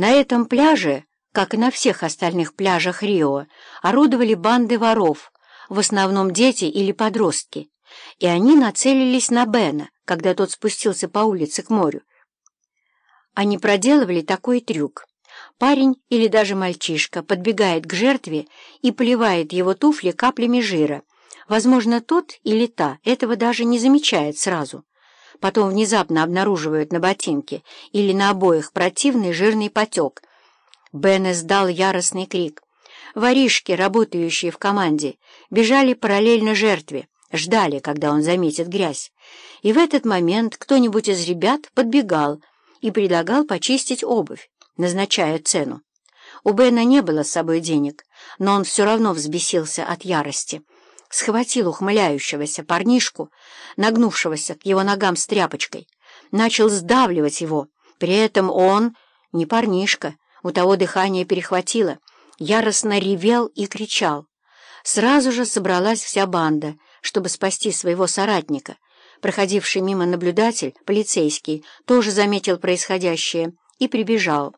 На этом пляже, как и на всех остальных пляжах Рио, орудовали банды воров, в основном дети или подростки, и они нацелились на Бена, когда тот спустился по улице к морю. Они проделывали такой трюк. Парень или даже мальчишка подбегает к жертве и поливает его туфли каплями жира. Возможно, тот или та этого даже не замечает сразу. Потом внезапно обнаруживают на ботинке или на обоих противный жирный потек. Бен издал яростный крик. Воришки, работающие в команде, бежали параллельно жертве, ждали, когда он заметит грязь. И в этот момент кто-нибудь из ребят подбегал и предлагал почистить обувь, назначая цену. У Бена не было с собой денег, но он все равно взбесился от ярости. Схватил ухмыляющегося парнишку, нагнувшегося к его ногам с тряпочкой, начал сдавливать его. При этом он, не парнишка, у того дыхание перехватило, яростно ревел и кричал. Сразу же собралась вся банда, чтобы спасти своего соратника. Проходивший мимо наблюдатель, полицейский, тоже заметил происходящее и прибежал.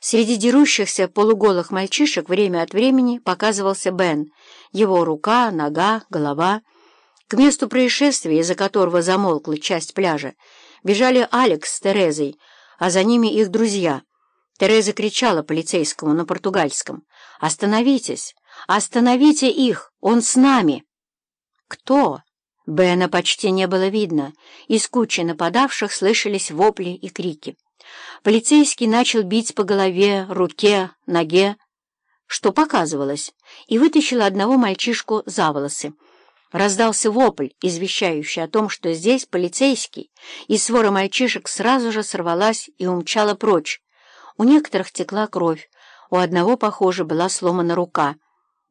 Среди дерущихся полуголых мальчишек время от времени показывался Бен. Его рука, нога, голова. К месту происшествия, из-за которого замолкла часть пляжа, бежали Алекс с Терезой, а за ними их друзья. Тереза кричала полицейскому на португальском. «Остановитесь! Остановите их! Он с нами!» «Кто?» Бена почти не было видно. Из кучи нападавших слышались вопли и крики. Полицейский начал бить по голове, руке, ноге, что показывалось, и вытащил одного мальчишку за волосы. Раздался вопль, извещающий о том, что здесь полицейский, и свора мальчишек сразу же сорвалась и умчала прочь. У некоторых текла кровь, у одного, похоже, была сломана рука.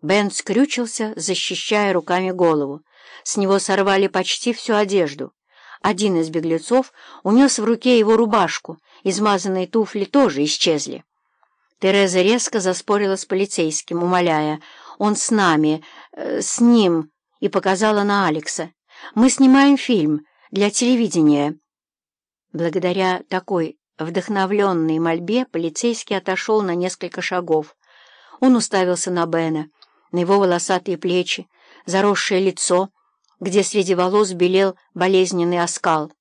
Бен скрючился, защищая руками голову. С него сорвали почти всю одежду. Один из беглецов унес в руке его рубашку, измазанные туфли тоже исчезли. Тереза резко заспорила с полицейским, умоляя, «Он с нами, э, с ним», и показала на Алекса. «Мы снимаем фильм для телевидения». Благодаря такой вдохновленной мольбе полицейский отошел на несколько шагов. Он уставился на Бена, на его волосатые плечи, заросшее лицо, где среди волос белел болезненный оскал.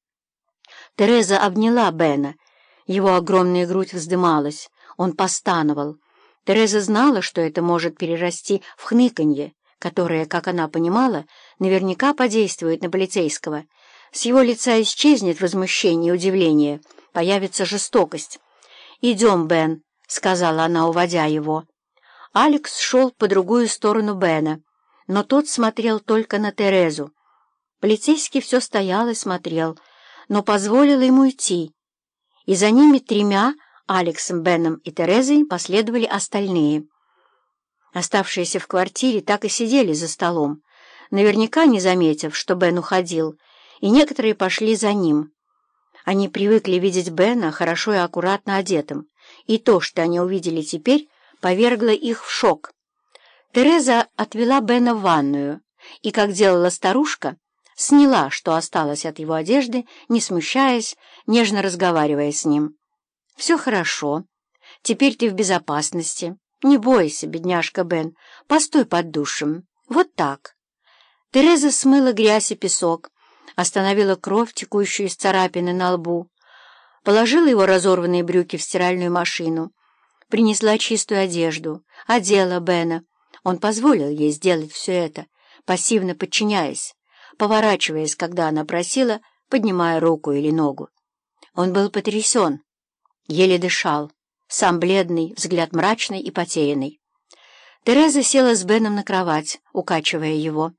Тереза обняла Бена. Его огромная грудь вздымалась. Он постановал. Тереза знала, что это может перерасти в хныканье, которое, как она понимала, наверняка подействует на полицейского. С его лица исчезнет возмущение и удивление, появится жестокость. «Идем, Бен», — сказала она, уводя его. Алекс шел по другую сторону Бена но тот смотрел только на Терезу. Полицейский все стоял и смотрел, но позволил ему идти, и за ними тремя, Алексом, Беном и Терезой, последовали остальные. Оставшиеся в квартире так и сидели за столом, наверняка не заметив, что Бен уходил, и некоторые пошли за ним. Они привыкли видеть Бена хорошо и аккуратно одетым, и то, что они увидели теперь, повергло их в шок. Тереза отвела Бена в ванную и, как делала старушка, сняла, что осталось от его одежды, не смущаясь, нежно разговаривая с ним. «Все хорошо. Теперь ты в безопасности. Не бойся, бедняжка Бен. Постой под душем. Вот так». Тереза смыла грязь и песок, остановила кровь, текущую из царапины на лбу, положила его разорванные брюки в стиральную машину, принесла чистую одежду, одела Бена, он позволил ей сделать все это, пассивно подчиняясь, поворачиваясь, когда она просила, поднимая руку или ногу. Он был потрясен, еле дышал, сам бледный, взгляд мрачный и потерянный. Тереза села с Беном на кровать, укачивая его.